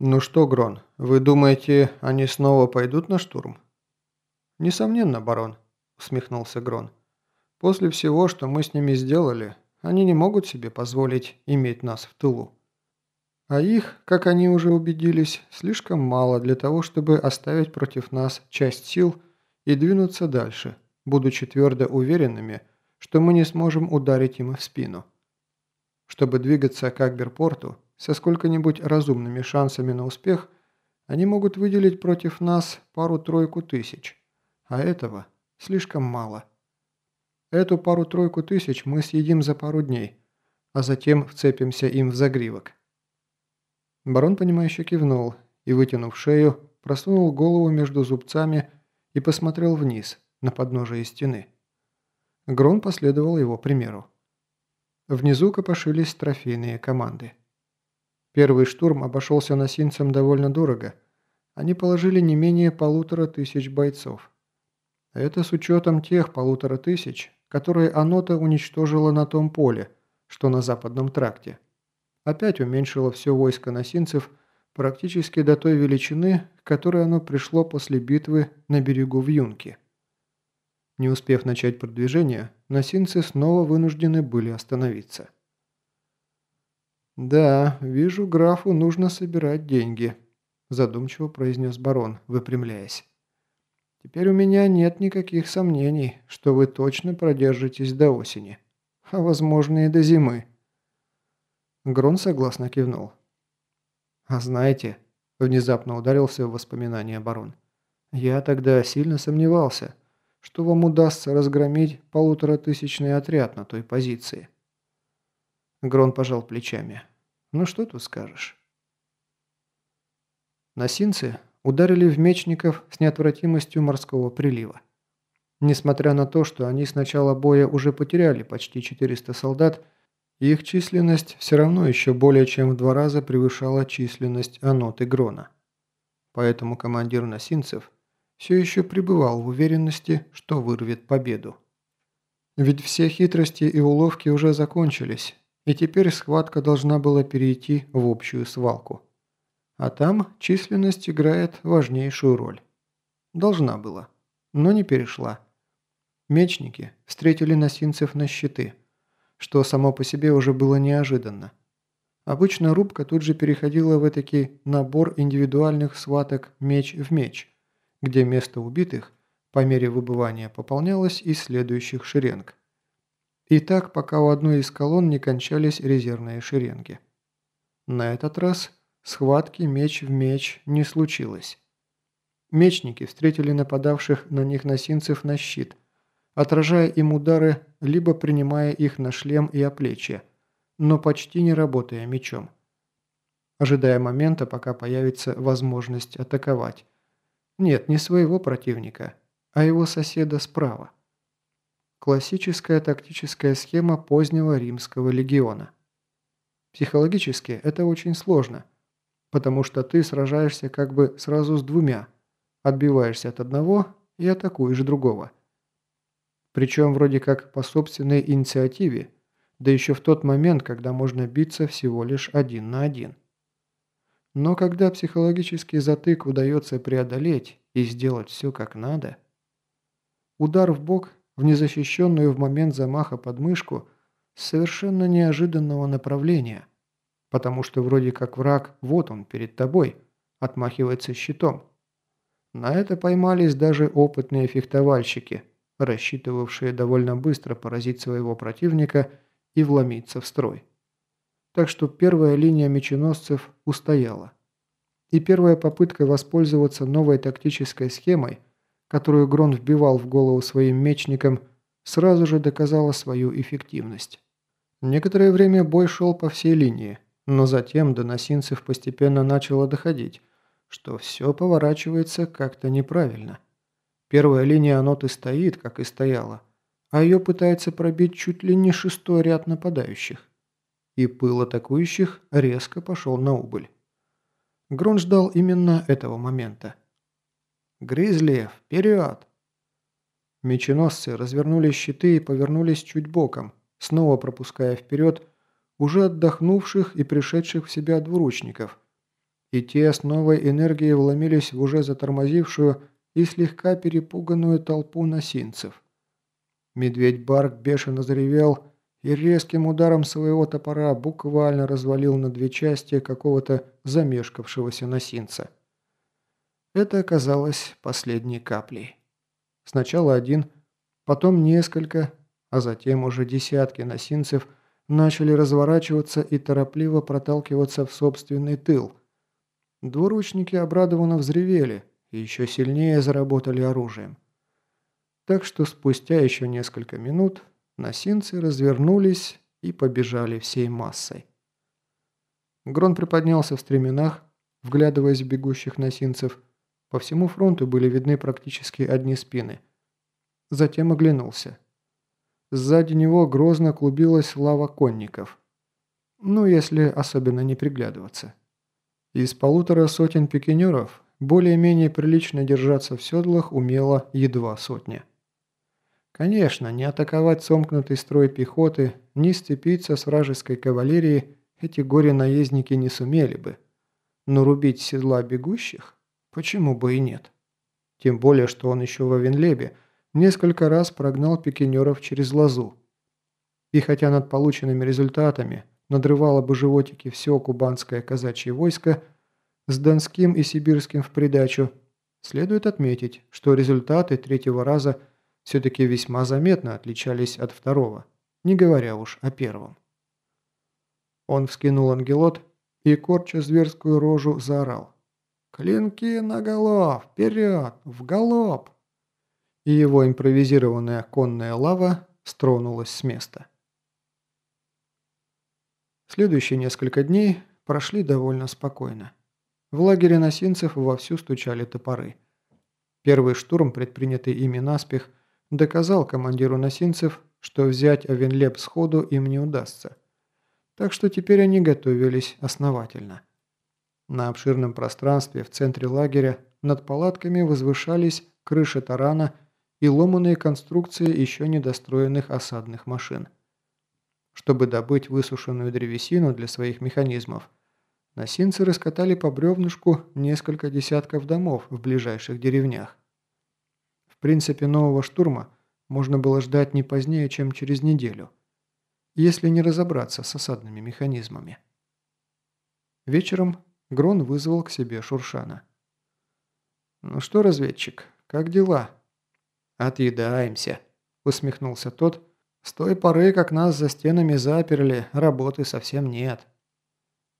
«Ну что, Грон, вы думаете, они снова пойдут на штурм?» «Несомненно, барон», – усмехнулся Грон. «После всего, что мы с ними сделали, они не могут себе позволить иметь нас в тылу. А их, как они уже убедились, слишком мало для того, чтобы оставить против нас часть сил и двинуться дальше, будучи твердо уверенными, что мы не сможем ударить им в спину. Чтобы двигаться к Акберпорту со сколько-нибудь разумными шансами на успех, они могут выделить против нас пару-тройку тысяч, а этого слишком мало. Эту пару-тройку тысяч мы съедим за пару дней, а затем вцепимся им в загривок. Барон, понимающе кивнул и, вытянув шею, просунул голову между зубцами и посмотрел вниз, на подножие стены. Грон последовал его примеру. Внизу копошились трофейные команды. Первый штурм обошелся носинцам довольно дорого. Они положили не менее полутора тысяч бойцов. Это с учетом тех полутора тысяч, которые Анота уничтожила на том поле, что на западном тракте опять уменьшило все войско носинцев практически до той величины, к которой оно пришло после битвы на берегу Вьюнки. Не успев начать продвижение, носинцы снова вынуждены были остановиться. «Да, вижу, графу нужно собирать деньги», – задумчиво произнес барон, выпрямляясь. «Теперь у меня нет никаких сомнений, что вы точно продержитесь до осени, а возможно и до зимы». Грон согласно кивнул. «А знаете...» – внезапно ударился в воспоминания барон. «Я тогда сильно сомневался, что вам удастся разгромить полуторатысячный отряд на той позиции». Грон пожал плечами. «Ну что тут скажешь?» Носинцы ударили в мечников с неотвратимостью морского прилива. Несмотря на то, что они с начала боя уже потеряли почти 400 солдат, их численность все равно еще более чем в два раза превышала численность Анот и Грона. Поэтому командир носинцев все еще пребывал в уверенности, что вырвет победу. Ведь все хитрости и уловки уже закончились, и теперь схватка должна была перейти в общую свалку. А там численность играет важнейшую роль. Должна была, но не перешла. Мечники встретили носинцев на щиты – что само по себе уже было неожиданно. Обычно рубка тут же переходила в этакий набор индивидуальных сваток меч в меч, где место убитых по мере выбывания пополнялось из следующих шеренг. И так, пока у одной из колонн не кончались резервные шеренги. На этот раз схватки меч в меч не случилось. Мечники встретили нападавших на них носинцев на щит – отражая им удары, либо принимая их на шлем и оплечье, но почти не работая мечом. Ожидая момента, пока появится возможность атаковать. Нет, не своего противника, а его соседа справа. Классическая тактическая схема позднего римского легиона. Психологически это очень сложно, потому что ты сражаешься как бы сразу с двумя, отбиваешься от одного и атакуешь другого – причем вроде как по собственной инициативе, да еще в тот момент, когда можно биться всего лишь один на один. Но когда психологический затык удается преодолеть и сделать все как надо, удар в бок в незащищенную в момент замаха подмышку с совершенно неожиданного направления, потому что вроде как враг вот он перед тобой, отмахивается щитом. На это поймались даже опытные фехтовальщики – рассчитывавшие довольно быстро поразить своего противника и вломиться в строй. Так что первая линия меченосцев устояла. И первая попытка воспользоваться новой тактической схемой, которую Грон вбивал в голову своим мечникам, сразу же доказала свою эффективность. Некоторое время бой шел по всей линии, но затем до носинцев постепенно начало доходить, что все поворачивается как-то неправильно – Первая линия аноты стоит, как и стояла, а ее пытается пробить чуть ли не шестой ряд нападающих. И пыл атакующих резко пошел на убыль. Грон ждал именно этого момента. «Гризли, вперед!» Меченосцы развернули щиты и повернулись чуть боком, снова пропуская вперед уже отдохнувших и пришедших в себя двуручников, и те с новой энергией вломились в уже затормозившую и слегка перепуганную толпу носинцев. Медведь Барк бешено заревел и резким ударом своего топора буквально развалил на две части какого-то замешкавшегося носинца. Это оказалось последней каплей. Сначала один, потом несколько, а затем уже десятки носинцев начали разворачиваться и торопливо проталкиваться в собственный тыл. Двуручники обрадованно взревели и еще сильнее заработали оружием. Так что спустя еще несколько минут носинцы развернулись и побежали всей массой. Грон приподнялся в стременах, вглядываясь в бегущих носинцев. По всему фронту были видны практически одни спины. Затем оглянулся. Сзади него грозно клубилась лава конников. Ну, если особенно не приглядываться. Из полутора сотен пикинеров более-менее прилично держаться в седлах умела едва сотня. Конечно, не атаковать сомкнутый строй пехоты, не сцепиться с вражеской кавалерией эти горе-наездники не сумели бы. Но рубить седла бегущих? Почему бы и нет? Тем более, что он еще во Венлебе несколько раз прогнал пикинеров через лозу. И хотя над полученными результатами надрывало бы животики все кубанское казачье войско, с Донским и Сибирским в придачу, следует отметить, что результаты третьего раза – все-таки весьма заметно отличались от второго, не говоря уж о первом. Он вскинул ангелот и, корча зверскую рожу, заорал. «Клинки наголов! Вперед! В галоп!» И его импровизированная конная лава стронулась с места. Следующие несколько дней прошли довольно спокойно. В лагере носинцев вовсю стучали топоры. Первый штурм, предпринятый ими наспех, доказал командиру носинцев, что взять Авенлеп сходу им не удастся. Так что теперь они готовились основательно. На обширном пространстве в центре лагеря над палатками возвышались крыши тарана и ломаные конструкции еще недостроенных осадных машин. Чтобы добыть высушенную древесину для своих механизмов, носинцы раскатали по бревнышку несколько десятков домов в ближайших деревнях. В принципе, нового штурма можно было ждать не позднее, чем через неделю, если не разобраться с осадными механизмами. Вечером Грон вызвал к себе Шуршана. «Ну что, разведчик, как дела?» «Отъедаемся», – усмехнулся тот. «С той поры, как нас за стенами заперли, работы совсем нет».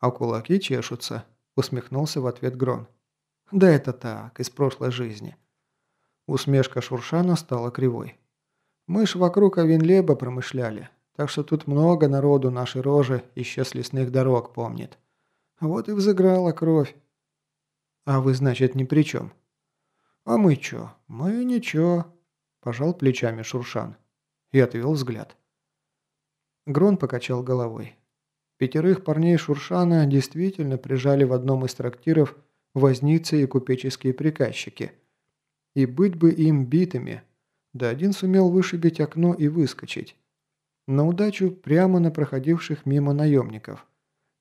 «А кулаки чешутся», – усмехнулся в ответ Грон. «Да это так, из прошлой жизни. Усмешка Шуршана стала кривой. «Мы ж вокруг Авенлеба промышляли, так что тут много народу нашей рожи еще с лесных дорог помнит. Вот и взыграла кровь». «А вы, значит, ни при чем?» «А мы чё? Мы ничего», – пожал плечами Шуршан и отвел взгляд. Грон покачал головой. Пятерых парней Шуршана действительно прижали в одном из трактиров возницы и купеческие приказчики – и быть бы им битыми. Да один сумел вышибить окно и выскочить. На удачу прямо на проходивших мимо наемников.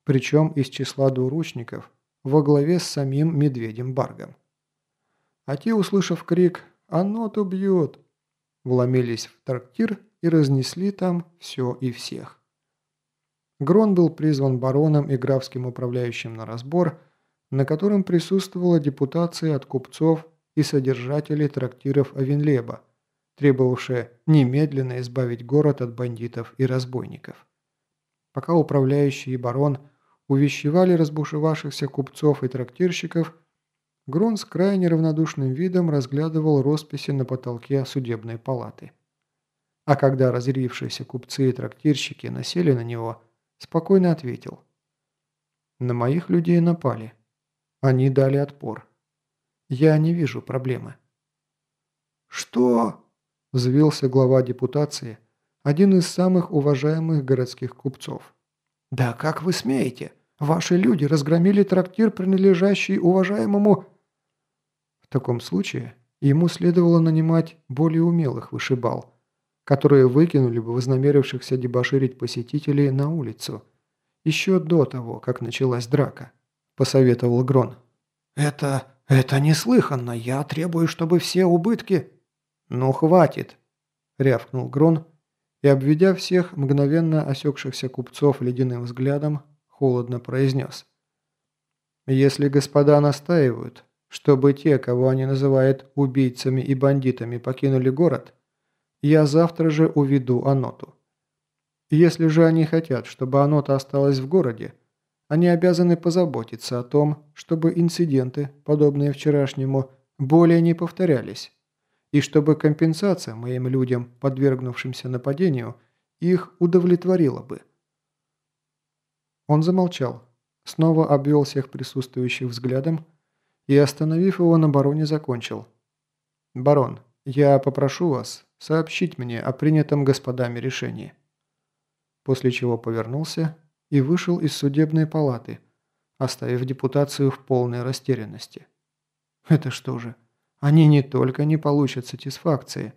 Причем из числа двуручников, во главе с самим медведем Баргом. А те, услышав крик «Оно-то бьет!», вломились в трактир и разнесли там все и всех. Грон был призван бароном и графским управляющим на разбор, на котором присутствовала депутация от купцов и содержатели трактиров Авенлеба, требовавшие немедленно избавить город от бандитов и разбойников. Пока управляющий и барон увещевали разбушевавшихся купцов и трактирщиков, Грон с крайне равнодушным видом разглядывал росписи на потолке судебной палаты. А когда разъярившиеся купцы и трактирщики насели на него, спокойно ответил. «На моих людей напали. Они дали отпор. Я не вижу проблемы». «Что?» – взвился глава депутации, один из самых уважаемых городских купцов. «Да как вы смеете? Ваши люди разгромили трактир, принадлежащий уважаемому...» В таком случае ему следовало нанимать более умелых вышибал, которые выкинули бы вознамерившихся дебоширить посетителей на улицу, еще до того, как началась драка. – посоветовал Грон. «Это... это неслыханно. Я требую, чтобы все убытки...» «Ну, хватит!» – рявкнул Грон и, обведя всех мгновенно осекшихся купцов ледяным взглядом, холодно произнес. «Если господа настаивают, чтобы те, кого они называют убийцами и бандитами, покинули город, я завтра же уведу Аноту. Если же они хотят, чтобы Анота осталась в городе, они обязаны позаботиться о том, чтобы инциденты, подобные вчерашнему, более не повторялись, и чтобы компенсация моим людям, подвергнувшимся нападению, их удовлетворила бы. Он замолчал, снова обвел всех присутствующих взглядом и, остановив его на бароне, закончил. «Барон, я попрошу вас сообщить мне о принятом господами решении». После чего повернулся и вышел из судебной палаты, оставив депутацию в полной растерянности. Это что же, они не только не получат сатисфакции,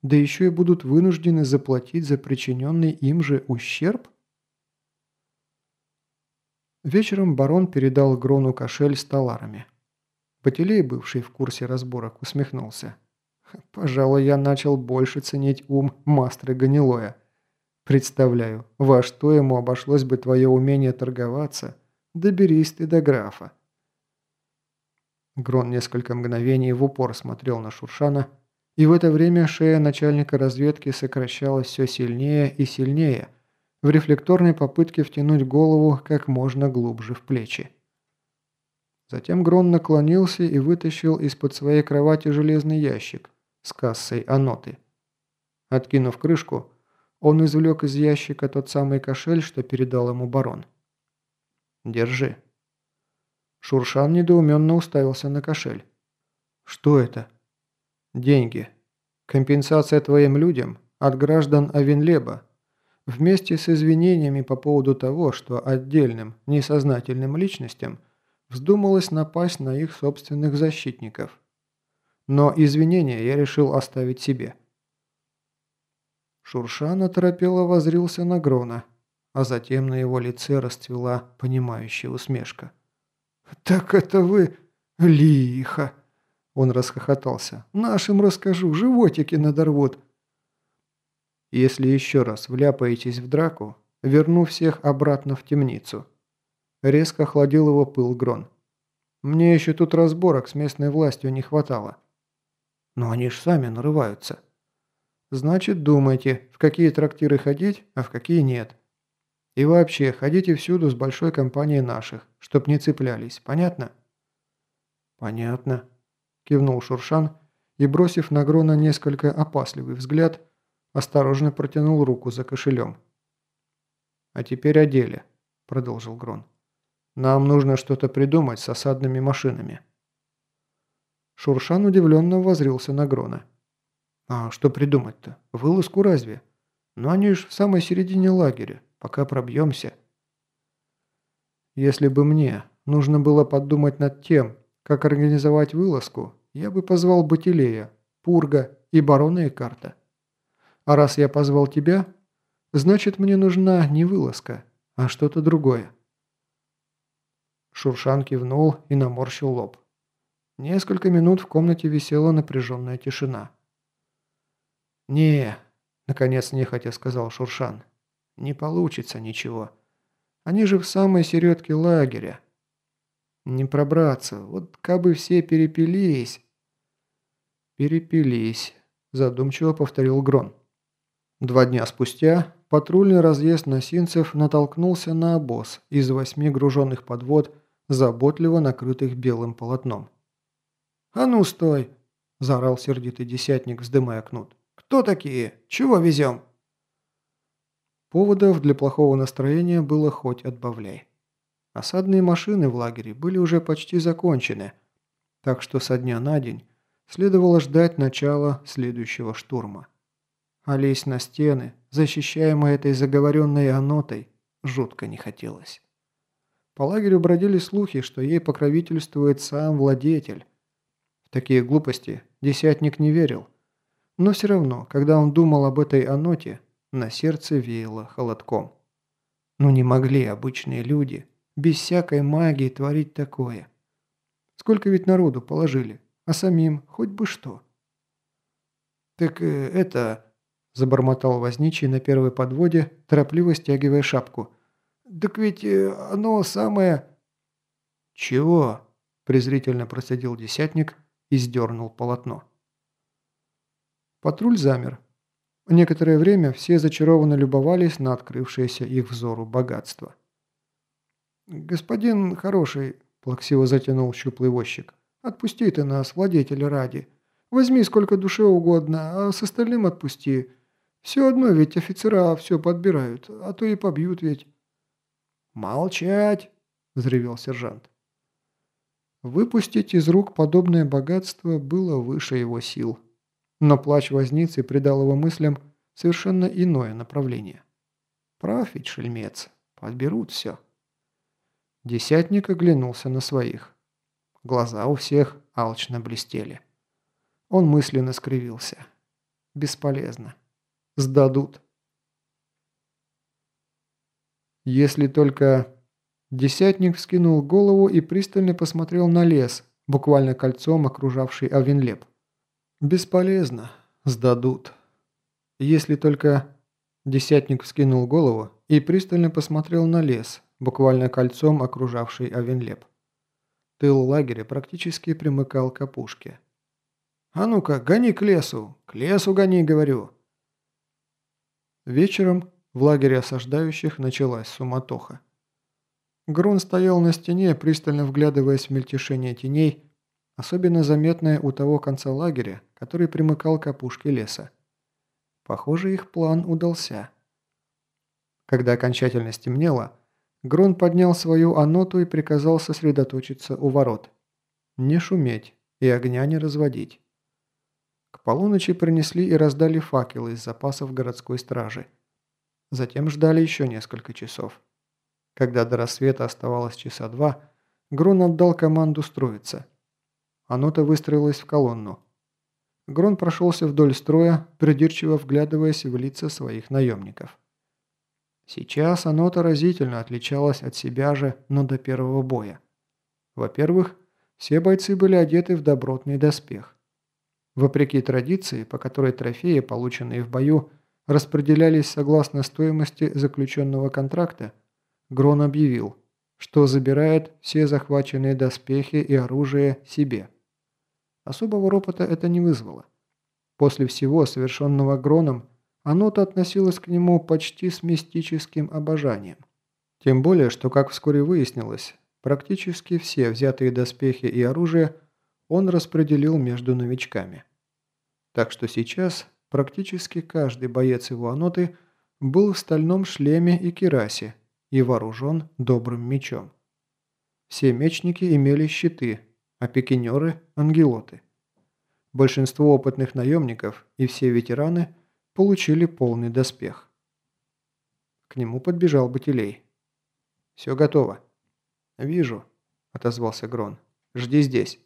да еще и будут вынуждены заплатить за причиненный им же ущерб? Вечером барон передал Грону кошель с таларами. Потелей, бывший в курсе разборок, усмехнулся. «Пожалуй, я начал больше ценить ум мастера Ганилоя. Представляю, во что ему обошлось бы твое умение торговаться. Доберись ты до графа». Грон несколько мгновений в упор смотрел на Шуршана, и в это время шея начальника разведки сокращалась все сильнее и сильнее – в рефлекторной попытке втянуть голову как можно глубже в плечи. Затем Грон наклонился и вытащил из-под своей кровати железный ящик с кассой аноты. Откинув крышку, он извлек из ящика тот самый кошель, что передал ему барон. «Держи». Шуршан недоуменно уставился на кошель. «Что это?» «Деньги. Компенсация твоим людям от граждан Авенлеба вместе с извинениями по поводу того, что отдельным, несознательным личностям вздумалось напасть на их собственных защитников. Но извинения я решил оставить себе. Шуршан оторопело возрился на Грона, а затем на его лице расцвела понимающая усмешка. «Так это вы... лихо!» Он расхохотался. «Нашим расскажу, животики надорвут!» Если еще раз вляпаетесь в драку, верну всех обратно в темницу». Резко охладил его пыл Грон. «Мне еще тут разборок с местной властью не хватало». «Но они ж сами нарываются». «Значит, думайте, в какие трактиры ходить, а в какие нет. И вообще, ходите всюду с большой компанией наших, чтоб не цеплялись, понятно?» «Понятно», – кивнул Шуршан и, бросив на Грона несколько опасливый взгляд, Осторожно протянул руку за кошелем. «А теперь о деле», – продолжил Грон. «Нам нужно что-то придумать с осадными машинами». Шуршан удивленно возрился на Грона. «А что придумать-то? Вылазку разве? Но они ж в самой середине лагеря, пока пробьемся». «Если бы мне нужно было подумать над тем, как организовать вылазку, я бы позвал Батилея, Пурга и барона Экарта. А раз я позвал тебя, значит мне нужна не вылазка, а что-то другое». Шуршан кивнул и наморщил лоб. Несколько минут в комнате висела напряженная тишина. «Не», — наконец нехотя сказал Шуршан, — «не получится ничего. Они же в самой середке лагеря. Не пробраться, вот кабы все перепились». «Перепились», — задумчиво повторил Грон. Два дня спустя патрульный разъезд носинцев натолкнулся на обоз из восьми груженных подвод, заботливо накрытых белым полотном. «А ну, стой!» – заорал сердитый десятник, вздымая кнут. «Кто такие? Чего везем?» Поводов для плохого настроения было хоть отбавляй. Осадные машины в лагере были уже почти закончены, так что со дня на день следовало ждать начала следующего штурма. А лезть на стены, защищаемые этой заговоренной анотой, жутко не хотелось. По лагерю бродили слухи, что ей покровительствует сам владетель. В такие глупости десятник не верил. Но все равно, когда он думал об этой аноте, на сердце веяло холодком. Ну не могли обычные люди без всякой магии творить такое? Сколько ведь народу положили, а самим хоть бы что. «Так э, это...» – забормотал возничий на первой подводе, торопливо стягивая шапку. «Так ведь э, оно самое...» «Чего?» – презрительно процедил десятник и сдернул полотно. Патруль замер. Некоторое время все зачарованно любовались на открывшееся их взору богатство. «Господин хороший», – плаксиво затянул щуплый возчик, – «отпусти ты нас, владетеля ради». Возьми сколько душе угодно, а с остальным отпусти. Все одно ведь офицера все подбирают, а то и побьют ведь». «Молчать!» – взревел сержант. Выпустить из рук подобное богатство было выше его сил. Но плач возницы придал его мыслям совершенно иное направление. Прав ведь шельмец, подберут все. Десятник оглянулся на своих. Глаза у всех алчно блестели. Он мысленно скривился. Бесполезно. Сдадут. Если только... Десятник вскинул голову и пристально посмотрел на лес, буквально кольцом окружавший Авенлеп. Бесполезно. Сдадут. Если только... Десятник вскинул голову и пристально посмотрел на лес, буквально кольцом окружавший Авенлеп. Тыл лагеря практически примыкал к опушке. «А ну-ка, гони к лесу! К лесу гони, говорю!» Вечером в лагере осаждающих началась суматоха. Грун стоял на стене, пристально вглядываясь в мельтешение теней, особенно заметное у того конца лагеря, который примыкал к опушке леса. Похоже, их план удался. Когда окончательно стемнело, Грун поднял свою аноту и приказал сосредоточиться у ворот. Не шуметь и огня не разводить. К полуночи принесли и раздали факелы из запасов городской стражи. Затем ждали еще несколько часов. Когда до рассвета оставалось часа два, Грон отдал команду строиться. Анота выстроилась в колонну. Грон прошелся вдоль строя, придирчиво вглядываясь в лица своих наемников. Сейчас Анота разительно отличалась от себя же, но до первого боя. Во-первых, все бойцы были одеты в добротный доспех. Вопреки традиции, по которой трофеи, полученные в бою, распределялись согласно стоимости заключенного контракта, Грон объявил, что забирает все захваченные доспехи и оружие себе. Особого ропота это не вызвало. После всего, совершенного Гроном, оно-то относилось к нему почти с мистическим обожанием. Тем более, что, как вскоре выяснилось, практически все взятые доспехи и оружие он распределил между новичками. Так что сейчас практически каждый боец его аноты был в стальном шлеме и кирасе и вооружен добрым мечом. Все мечники имели щиты, а пикинеры – ангелоты. Большинство опытных наемников и все ветераны получили полный доспех. К нему подбежал Батилей. «Все готово». «Вижу», – отозвался Грон. «Жди здесь».